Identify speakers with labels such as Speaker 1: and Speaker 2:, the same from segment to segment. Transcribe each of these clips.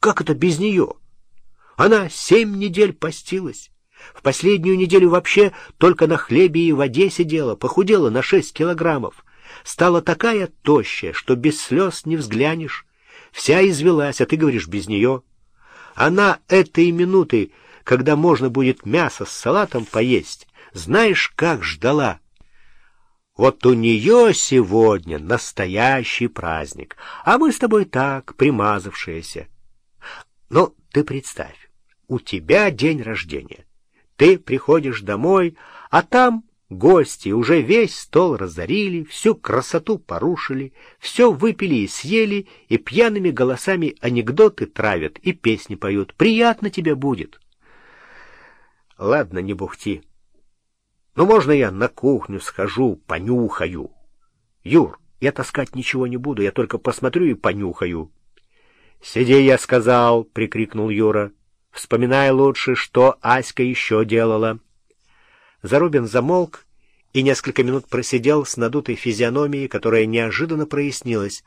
Speaker 1: Как это без нее? Она семь недель постилась. В последнюю неделю вообще только на хлебе и воде сидела, похудела на шесть килограммов. Стала такая тощая, что без слез не взглянешь. Вся извелась, а ты говоришь без нее. Она этой минуты, когда можно будет мясо с салатом поесть, знаешь, как ждала. Вот у нее сегодня настоящий праздник, а мы с тобой так, примазавшиеся. Но ты представь, у тебя день рождения. Ты приходишь домой, а там гости уже весь стол разорили, всю красоту порушили, все выпили и съели, и пьяными голосами анекдоты травят и песни поют. Приятно тебе будет. Ладно, не бухти. Ну, можно я на кухню схожу, понюхаю? Юр, я таскать ничего не буду, я только посмотрю и понюхаю. «Сиди, я сказал!» — прикрикнул Юра. «Вспоминай лучше, что Аська еще делала». Зарубин замолк и несколько минут просидел с надутой физиономией, которая неожиданно прояснилась.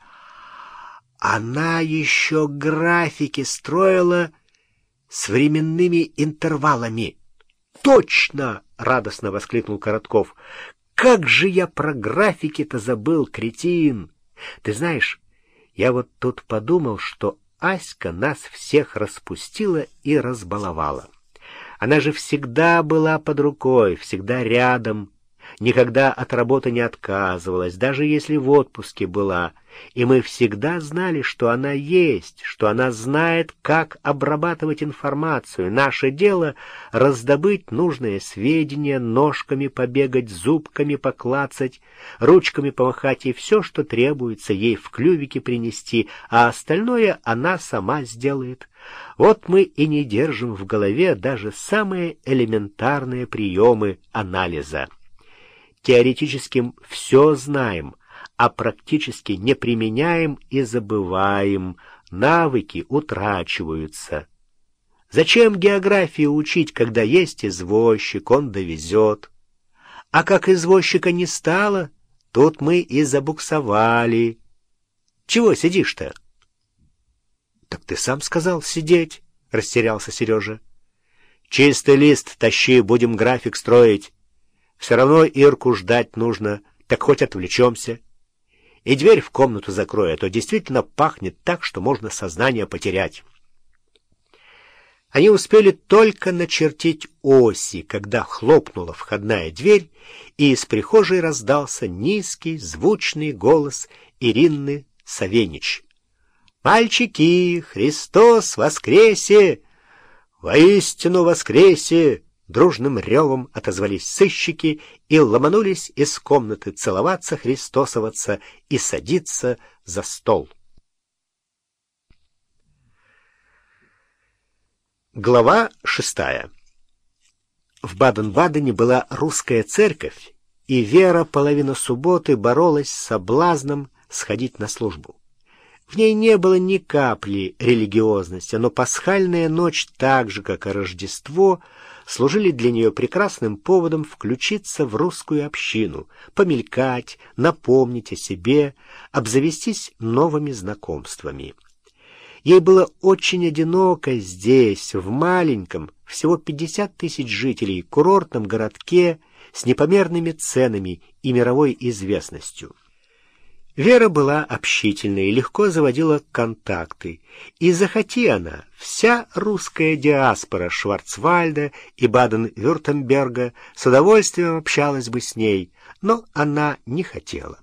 Speaker 1: Она еще графики строила с временными интервалами. «Точно!» — радостно воскликнул Коротков. «Как же я про графики-то забыл, кретин! Ты знаешь, я вот тут подумал, что Аська нас всех распустила и разбаловала. Она же всегда была под рукой, всегда рядом, никогда от работы не отказывалась, даже если в отпуске была, и мы всегда знали, что она есть, что она знает, как обрабатывать информацию. Наше дело — раздобыть нужные сведения, ножками побегать, зубками поклацать, ручками помахать и все, что требуется, ей в клювике принести, а остальное она сама сделает. Вот мы и не держим в голове даже самые элементарные приемы анализа. Теоретически все знаем, а практически не применяем и забываем, навыки утрачиваются. Зачем географию учить, когда есть извозчик, он довезет? А как извозчика не стало, тут мы и забуксовали. Чего сидишь-то? — Так ты сам сказал сидеть, — растерялся Сережа. — Чистый лист тащи, будем график строить. Все равно Ирку ждать нужно, так хоть отвлечемся. И дверь в комнату закрой, а то действительно пахнет так, что можно сознание потерять. Они успели только начертить оси, когда хлопнула входная дверь, и из прихожей раздался низкий, звучный голос Ирины Савенич. «Мальчики, Христос воскресе! Воистину воскресе!» Дружным ревом отозвались сыщики и ломанулись из комнаты целоваться, христосоваться и садиться за стол. Глава шестая В Баден-Бадене была русская церковь, и Вера половину субботы боролась с соблазном сходить на службу. В ней не было ни капли религиозности, но пасхальная ночь, так же, как и Рождество, служили для нее прекрасным поводом включиться в русскую общину, помелькать, напомнить о себе, обзавестись новыми знакомствами. Ей было очень одиноко здесь, в маленьком, всего 50 тысяч жителей, курортном городке с непомерными ценами и мировой известностью. Вера была общительной и легко заводила контакты. И захоти она, вся русская диаспора Шварцвальда и Баден-Вюртемберга с удовольствием общалась бы с ней, но она не хотела.